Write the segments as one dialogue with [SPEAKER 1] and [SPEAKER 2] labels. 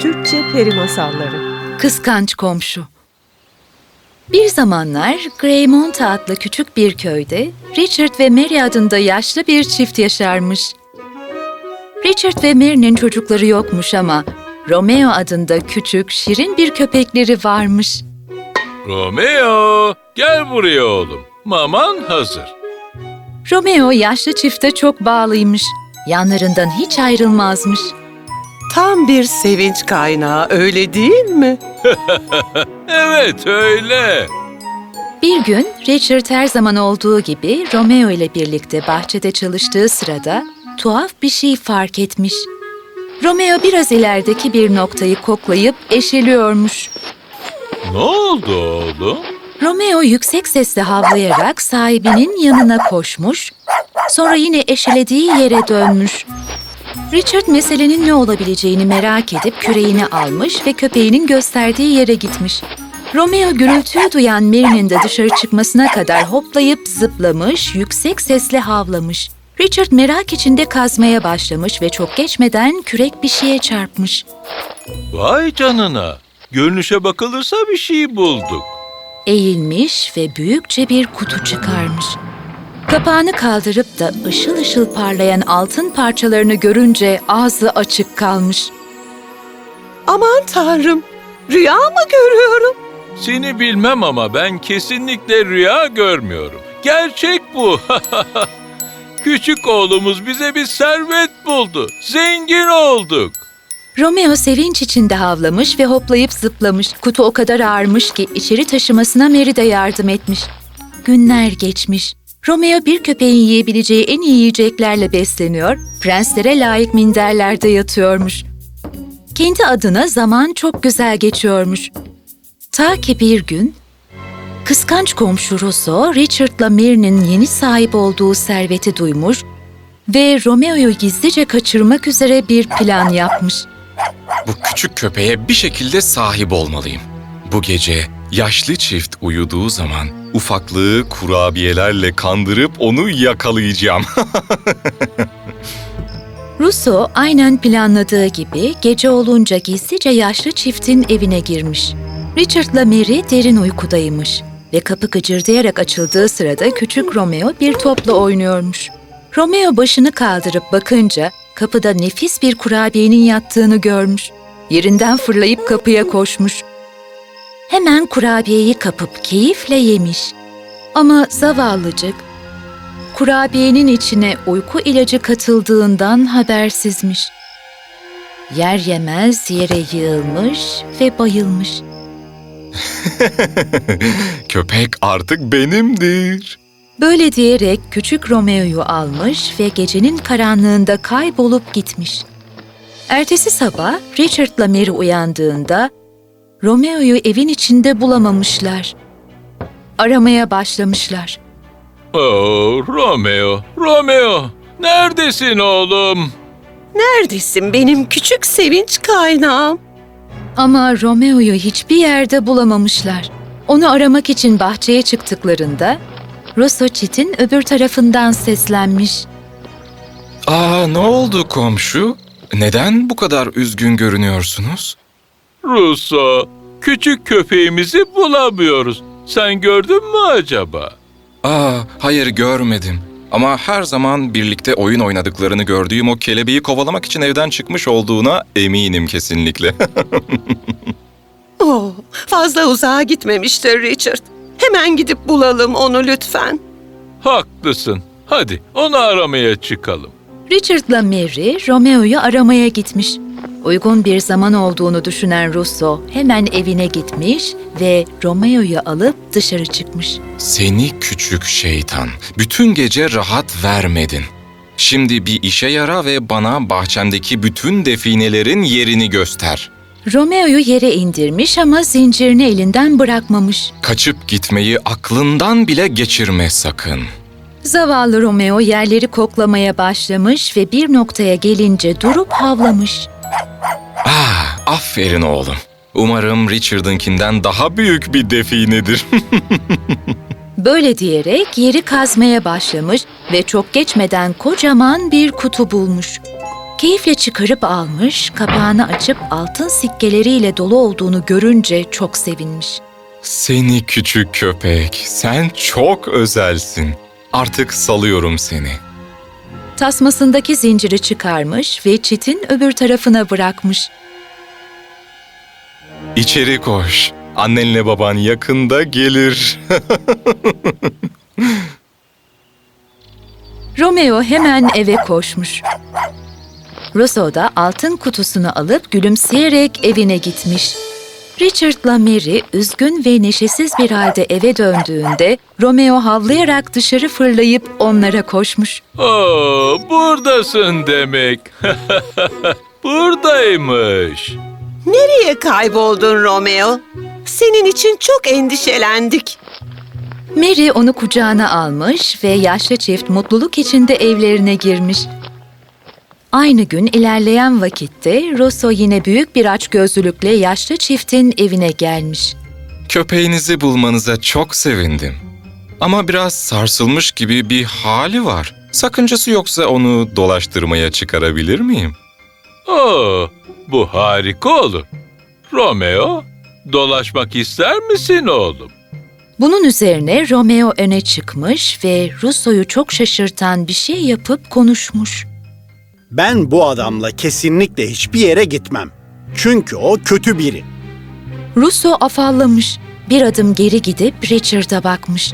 [SPEAKER 1] Türkçe Peri Masalları
[SPEAKER 2] Kıskanç komşu. Bir zamanlar Greymont adlı küçük bir köyde Richard ve Mary adında yaşlı bir çift yaşarmış. Richard ve Mary'nin çocukları yokmuş ama Romeo adında küçük, şirin bir köpekleri varmış.
[SPEAKER 3] Romeo, gel buraya oğlum. Maman hazır.
[SPEAKER 2] Romeo yaşlı çifte çok bağlıymış. Yanlarından hiç ayrılmazmış.
[SPEAKER 1] Tam bir sevinç kaynağı öyle değil mi?
[SPEAKER 3] Evet, öyle.
[SPEAKER 2] Bir gün Richard her zaman olduğu gibi Romeo ile birlikte bahçede çalıştığı sırada tuhaf bir şey fark etmiş. Romeo biraz ilerideki bir noktayı koklayıp eşeliyormuş.
[SPEAKER 3] Ne oldu oğlum?
[SPEAKER 2] Romeo yüksek sesle havlayarak sahibinin yanına koşmuş, sonra yine eşelediği yere dönmüş. Richard meselenin ne olabileceğini merak edip küreğini almış ve köpeğinin gösterdiği yere gitmiş. Romeo gürültüyü duyan Mary'nin de dışarı çıkmasına kadar hoplayıp zıplamış, yüksek sesle havlamış. Richard merak içinde kazmaya başlamış ve çok geçmeden kürek bir şeye çarpmış.
[SPEAKER 3] Vay canına. Görünüşe bakılırsa bir şey bulduk.
[SPEAKER 2] eğilmiş ve büyükçe bir kutu çıkarmış. Kapağını kaldırıp da ışıl ışıl parlayan altın parçalarını görünce ağzı açık kalmış.
[SPEAKER 1] Aman tanrım, rüya mı görüyorum?
[SPEAKER 3] Seni bilmem ama ben kesinlikle rüya görmüyorum. Gerçek bu. Küçük oğlumuz bize bir servet buldu. Zengin olduk.
[SPEAKER 2] Romeo sevinç içinde havlamış ve hoplayıp zıplamış. Kutu o kadar ağırmış ki içeri taşımasına Mary de yardım etmiş. Günler geçmiş. Romeo bir köpeğin yiyebileceği en iyi yiyeceklerle besleniyor, prenslere layık minderlerde yatıyormuş. Kendi adına zaman çok güzel geçiyormuş. Ta ki bir gün, kıskanç komşu Rosso, Richard'la Mary'nin yeni sahip olduğu serveti duymuş ve Romeo'yu gizlice kaçırmak üzere bir plan yapmış.
[SPEAKER 4] Bu küçük köpeğe bir şekilde sahip olmalıyım. Bu gece yaşlı çift uyuduğu zaman ufaklığı kurabiyelerle kandırıp onu yakalayacağım.
[SPEAKER 2] Russo aynen planladığı gibi gece olunca gizlice yaşlı çiftin evine girmiş. Richard'la Mary derin uykudaymış ve kapı gıcırdayarak açıldığı sırada küçük Romeo bir topla oynuyormuş. Romeo başını kaldırıp bakınca kapıda nefis bir kurabiyenin yattığını görmüş. Yerinden fırlayıp kapıya koşmuş. Hemen kurabiyeyi kapıp keyifle yemiş. Ama zavallıcık kurabiyenin içine uyku ilacı katıldığından habersizmiş. Yer yemez yere yığılmış ve bayılmış.
[SPEAKER 4] Köpek artık benimdir.
[SPEAKER 2] Böyle diyerek küçük Romeo'yu almış ve gecenin karanlığında kaybolup gitmiş. Ertesi sabah Richard'la Mary uyandığında Romeo'yu evin içinde bulamamışlar. Aramaya başlamışlar.
[SPEAKER 3] Oh, Romeo, Romeo. Neredesin oğlum?
[SPEAKER 1] Neredesin benim küçük sevinç kaynağım?
[SPEAKER 2] Ama Romeo'yu hiçbir yerde bulamamışlar. Onu aramak için bahçeye çıktıklarında Rosso çitin öbür tarafından seslenmiş.
[SPEAKER 4] Aa ne oldu komşu? Neden bu kadar üzgün görünüyorsunuz?
[SPEAKER 3] Russo, küçük köpeğimizi bulamıyoruz. Sen gördün mü acaba?
[SPEAKER 4] Aa hayır görmedim. Ama her zaman birlikte oyun oynadıklarını gördüğüm o kelebeği kovalamak için evden çıkmış olduğuna eminim kesinlikle.
[SPEAKER 1] Oh, fazla uzağa gitmemiştir Richard. Hemen gidip bulalım onu lütfen.
[SPEAKER 3] Haklısın. Hadi onu aramaya çıkalım.
[SPEAKER 2] Richard'la Mary Romeo'yu aramaya gitmiş. Uygun bir zaman olduğunu düşünen Russo hemen evine gitmiş ve Romeo'yu alıp dışarı çıkmış.
[SPEAKER 4] Seni küçük şeytan, bütün gece rahat vermedin. Şimdi bir işe yara ve bana bahçemdeki bütün definelerin yerini göster.
[SPEAKER 2] Romeo'yu yere indirmiş ama zincirini elinden bırakmamış.
[SPEAKER 4] Kaçıp gitmeyi aklından bile geçirme sakın.
[SPEAKER 2] Zavallı Romeo yerleri koklamaya başlamış ve bir noktaya gelince durup havlamış.
[SPEAKER 4] Aferin oğlum. Umarım Richard'ınkinden daha büyük bir definedir.
[SPEAKER 2] Böyle diyerek yeri kazmaya başlamış ve çok geçmeden kocaman bir kutu bulmuş. Keyifle çıkarıp almış, kapağını açıp altın sikkeleriyle dolu olduğunu görünce çok sevinmiş.
[SPEAKER 4] Seni küçük köpek, sen çok özelsin. Artık salıyorum seni.
[SPEAKER 2] Tasmasındaki zinciri çıkarmış ve çitin öbür tarafına bırakmış.
[SPEAKER 4] İçeri koş. Annenle baban yakında gelir.
[SPEAKER 2] Romeo hemen eve koşmuş. Rousseau da altın kutusunu alıp gülümseyerek evine gitmiş. Richard'la Mary üzgün ve neşesiz bir halde eve döndüğünde Romeo havlayarak dışarı fırlayıp onlara koşmuş.
[SPEAKER 3] Oo, buradasın demek. Buradaymış.
[SPEAKER 1] Nereye kayboldun Romeo? Senin için çok endişelendik.
[SPEAKER 2] Mary onu kucağına almış ve yaşlı çift mutluluk içinde evlerine girmiş. Aynı gün ilerleyen vakitte Rosso yine büyük bir açgözlülükle yaşlı çiftin evine gelmiş.
[SPEAKER 4] Köpeğinizi bulmanıza çok sevindim. Ama biraz sarsılmış gibi bir hali var. Sakıncası yoksa onu dolaştırmaya çıkarabilir miyim?
[SPEAKER 3] Oo, bu harika olur. Romeo, dolaşmak ister misin oğlum?
[SPEAKER 2] Bunun üzerine Romeo öne çıkmış ve Russo'yu çok şaşırtan bir şey yapıp konuşmuş.
[SPEAKER 5] Ben bu adamla kesinlikle hiçbir yere gitmem. Çünkü o kötü biri.
[SPEAKER 2] Russo afallamış. Bir adım geri gidip Richard'a bakmış.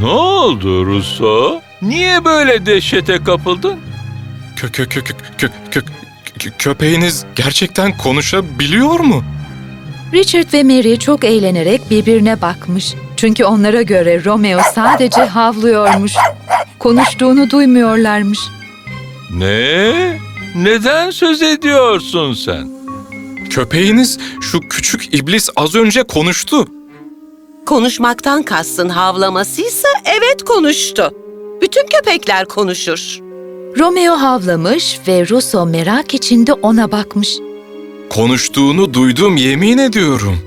[SPEAKER 3] Ne oldu Russo? Niye böyle dehşete kapıldın?
[SPEAKER 4] Kö kö kö kö kö kö- kö- köpeğiniz gerçekten konuşabiliyor mu?
[SPEAKER 2] Richard ve Mary çok eğlenerek birbirine bakmış. Çünkü onlara göre Romeo sadece havlıyormuş. Konuştuğunu duymuyorlarmış.
[SPEAKER 3] Ne? Neden söz ediyorsun sen?
[SPEAKER 4] Köpeğiniz şu küçük iblis az önce konuştu.
[SPEAKER 1] Konuşmaktan kastın havlamasıysa evet konuştu. Bütün köpekler konuşur.
[SPEAKER 2] Romeo havlamış ve Russo merak içinde ona bakmış.
[SPEAKER 4] Konuştuğunu duydum yemin ediyorum.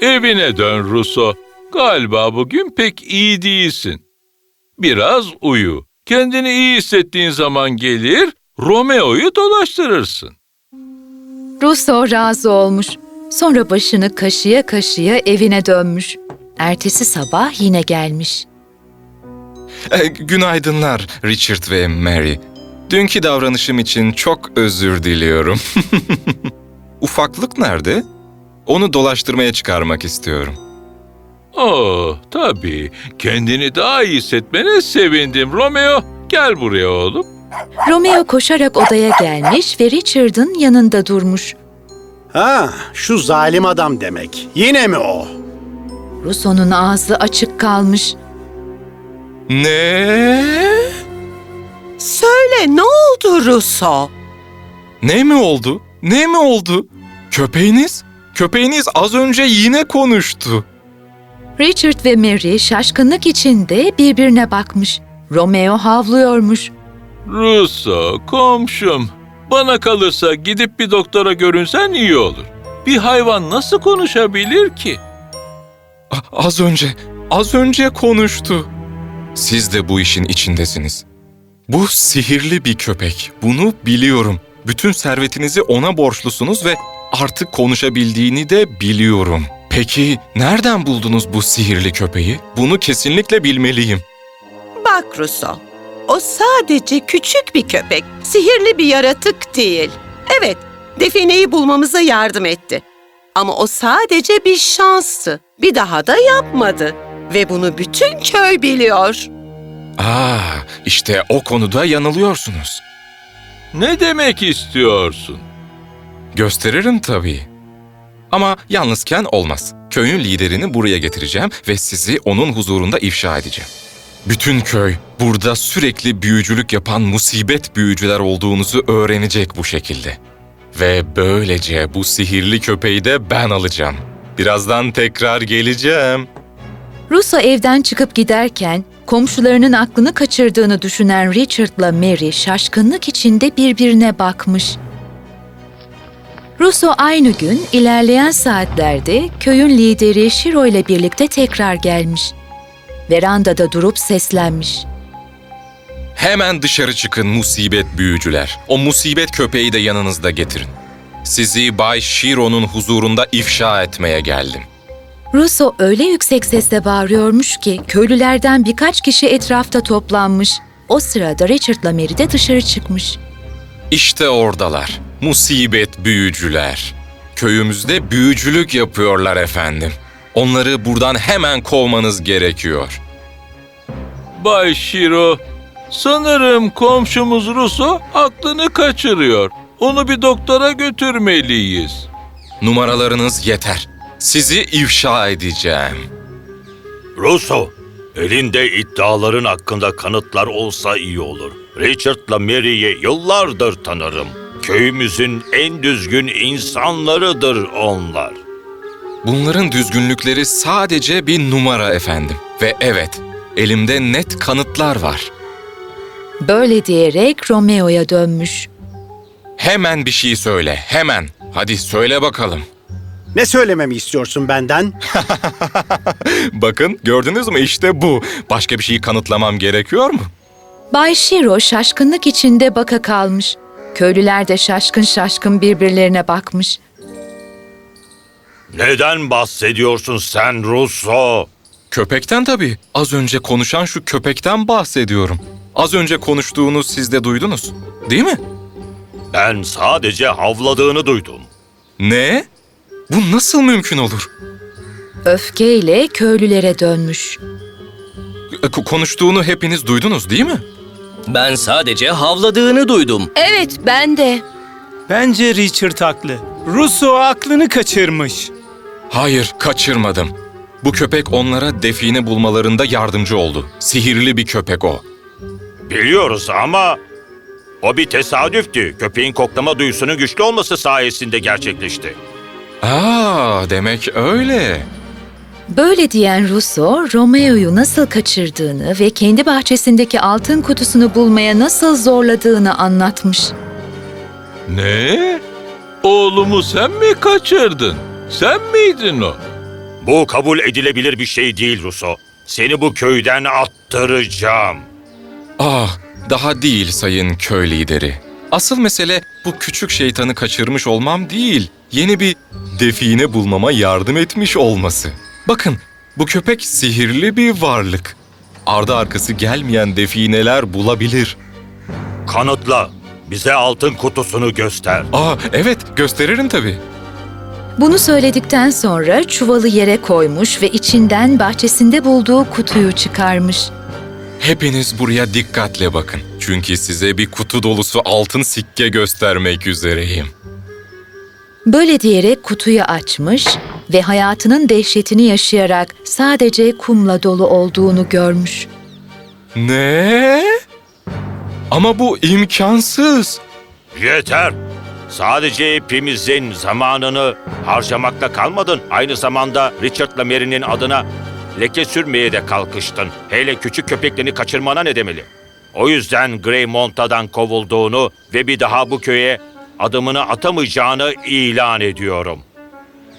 [SPEAKER 3] Evine dön Russo. Galiba bugün pek iyi değilsin. Biraz uyu. Kendini iyi hissettiğin zaman gelir, Romeo'yu dolaştırırsın.
[SPEAKER 2] Russo razı olmuş. Sonra başını kaşıya kaşıya evine dönmüş. Ertesi sabah yine gelmiş.
[SPEAKER 4] E, günaydınlar Richard ve Mary. Dünkü davranışım için çok özür diliyorum. Ufaklık nerede? Onu dolaştırmaya çıkarmak istiyorum.
[SPEAKER 3] Oh, tabii. Kendini daha iyi hissetmene sevindim. Romeo, gel buraya oğlum.
[SPEAKER 2] Romeo koşarak odaya gelmiş ve Richard'ın yanında durmuş.
[SPEAKER 5] Ha, şu zalim adam demek. Yine mi o?
[SPEAKER 2] Russo'nun ağzı açık kalmış.
[SPEAKER 4] Ne?
[SPEAKER 1] Söyle ne oldu Russo?
[SPEAKER 4] Ne mi oldu? Ne mi oldu? Köpeğiniz? Köpeğiniz az önce yine konuştu.
[SPEAKER 2] Richard ve Mary şaşkınlık içinde birbirine bakmış. Romeo havlıyormuş.
[SPEAKER 3] Russo, komşum. Bana kalırsa gidip bir doktora görünsen iyi olur. Bir hayvan nasıl konuşabilir ki?
[SPEAKER 4] A- Az önce, az önce konuştu. Siz de bu işin içindesiniz. Bu sihirli bir köpek. Bunu biliyorum. Bütün servetinizi ona borçlusunuz ve artık konuşabildiğini de biliyorum. Peki nereden buldunuz bu sihirli köpeği? Bunu kesinlikle bilmeliyim.
[SPEAKER 1] Bak Russo, o sadece küçük bir köpek, sihirli bir yaratık değil. Evet, defineyi bulmamıza yardım etti. Ama o sadece bir şanstı. Bir daha da yapmadı. Ve bunu bütün köy biliyor.
[SPEAKER 4] Aa, işte o konuda yanılıyorsunuz.
[SPEAKER 3] Ne demek istiyorsun?
[SPEAKER 4] Gösteririm tabii. Ama yalnızken olmaz. Köyün liderini buraya getireceğim ve sizi onun huzurunda ifşa edeceğim. Bütün köy burada sürekli büyücülük yapan musibet büyücüler olduğunuzu öğrenecek bu şekilde. Ve böylece bu sihirli köpeği de ben alacağım. Birazdan tekrar geleceğim.
[SPEAKER 2] Russo evden çıkıp giderken komşularının aklını kaçırdığını düşünen Richard'la Mary şaşkınlık içinde birbirine bakmış. Russo aynı gün ilerleyen saatlerde köyün lideri Shiro ile birlikte tekrar gelmiş. Verandada durup seslenmiş.
[SPEAKER 4] Hemen dışarı çıkın musibet büyücüler. O musibet köpeği de yanınızda getirin. Sizi Bay Shiro'nun huzurunda ifşa etmeye geldim.
[SPEAKER 2] Russo öyle yüksek sesle bağırıyormuş ki köylülerden birkaç kişi etrafta toplanmış. O sırada Richard'la Mary de dışarı çıkmış.
[SPEAKER 4] İşte oradalar. Musibet büyücüler. Köyümüzde büyücülük yapıyorlar efendim. Onları buradan hemen kovmanız gerekiyor.
[SPEAKER 3] Bay Shiro, sanırım komşumuz Russo aklını kaçırıyor. Onu bir doktora götürmeliyiz.
[SPEAKER 4] Numaralarınız yeter. Sizi ifşa edeceğim.
[SPEAKER 6] Russo, elinde iddiaların hakkında kanıtlar olsa iyi olur. Richard'la Mary'i yıllardır tanırım. Köyümüzün en düzgün insanlarıdır onlar.
[SPEAKER 4] Bunların düzgünlükleri sadece bir numara efendim. Ve evet, elimde net kanıtlar var.
[SPEAKER 2] Böyle diyerek Romeo'ya dönmüş.
[SPEAKER 4] Hemen bir şey söyle, hemen. Hadi söyle bakalım.
[SPEAKER 5] Ne söylememi istiyorsun benden?
[SPEAKER 4] Bakın gördünüz mü işte bu. Başka bir şeyi kanıtlamam gerekiyor mu?
[SPEAKER 2] Bay Shiro şaşkınlık içinde baka kalmış. Köylüler de şaşkın şaşkın birbirlerine bakmış.
[SPEAKER 6] Neden bahsediyorsun sen Russo?
[SPEAKER 4] Köpekten tabii. Az önce konuşan şu köpekten bahsediyorum. Az önce konuştuğunu siz de duydunuz. Değil mi?
[SPEAKER 6] Ben sadece havladığını duydum.
[SPEAKER 4] Ne? Bu nasıl mümkün olur?
[SPEAKER 2] Öfkeyle köylülere dönmüş.
[SPEAKER 4] Ko- Konuştuğunu hepiniz duydunuz değil mi?
[SPEAKER 7] Ben sadece havladığını duydum.
[SPEAKER 8] Evet, ben de.
[SPEAKER 9] Bence Richard haklı. Russo aklını kaçırmış.
[SPEAKER 4] Hayır, kaçırmadım. Bu köpek onlara define bulmalarında yardımcı oldu. Sihirli bir köpek o.
[SPEAKER 6] Biliyoruz ama o bir tesadüftü. Köpeğin koklama duyusunun güçlü olması sayesinde gerçekleşti.
[SPEAKER 4] Aa, demek öyle.
[SPEAKER 2] Böyle diyen Russo, Romeo'yu nasıl kaçırdığını ve kendi bahçesindeki altın kutusunu bulmaya nasıl zorladığını anlatmış.
[SPEAKER 3] Ne? Oğlumu sen mi kaçırdın? Sen miydin o?
[SPEAKER 6] Bu kabul edilebilir bir şey değil Russo. Seni bu köyden attıracağım.
[SPEAKER 4] Ah, daha değil sayın köy lideri. Asıl mesele bu küçük şeytanı kaçırmış olmam değil. Yeni bir define bulmama yardım etmiş olması. Bakın, bu köpek sihirli bir varlık. Ardı arkası gelmeyen defineler bulabilir.
[SPEAKER 6] Kanıtla. Bize altın kutusunu göster.
[SPEAKER 4] Aa, evet, gösteririm tabii.
[SPEAKER 2] Bunu söyledikten sonra çuvalı yere koymuş ve içinden bahçesinde bulduğu kutuyu çıkarmış.
[SPEAKER 4] Hepiniz buraya dikkatle bakın. Çünkü size bir kutu dolusu altın sikke göstermek üzereyim.
[SPEAKER 2] Böyle diyerek kutuyu açmış ve hayatının dehşetini yaşayarak sadece kumla dolu olduğunu görmüş.
[SPEAKER 4] Ne? Ama bu imkansız.
[SPEAKER 6] Yeter. Sadece hepimizin zamanını harcamakla kalmadın. Aynı zamanda Richard'la Mary'nin adına leke sürmeye de kalkıştın. Hele küçük köpeklerini kaçırmana ne demeli? O yüzden Grey Monta'dan kovulduğunu ve bir daha bu köye adımını atamayacağını ilan ediyorum.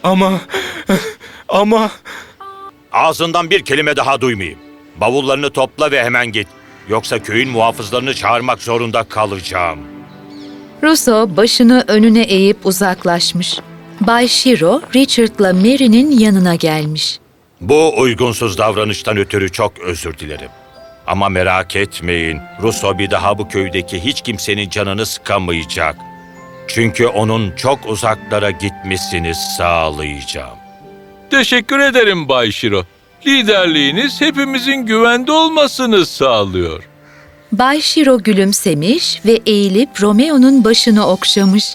[SPEAKER 4] Ama ama
[SPEAKER 6] Ağzından bir kelime daha duymayayım. Bavullarını topla ve hemen git. Yoksa köyün muhafızlarını çağırmak zorunda kalacağım.
[SPEAKER 2] Russo başını önüne eğip uzaklaşmış. Bay Shiro, Richard'la Mary'nin yanına gelmiş.
[SPEAKER 6] Bu uygunsuz davranıştan ötürü çok özür dilerim. Ama merak etmeyin, Russo bir daha bu köydeki hiç kimsenin canını sıkamayacak. Çünkü onun çok uzaklara gitmesini sağlayacağım.
[SPEAKER 3] Teşekkür ederim Bay Shiro. Liderliğiniz hepimizin güvende olmasını sağlıyor.
[SPEAKER 2] Bay Shiro gülümsemiş ve eğilip Romeo'nun başını okşamış.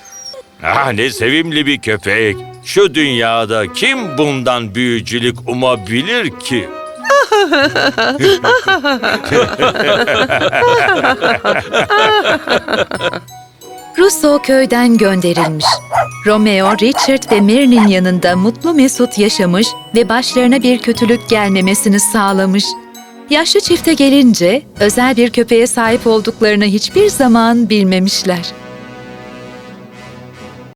[SPEAKER 6] Ah ne sevimli bir köpek. Şu dünyada kim bundan büyücülük umabilir ki?
[SPEAKER 2] Russo köyden gönderilmiş. Romeo, Richard ve Mary'nin yanında mutlu mesut yaşamış ve başlarına bir kötülük gelmemesini sağlamış. Yaşlı çifte gelince özel bir köpeğe sahip olduklarını hiçbir zaman bilmemişler.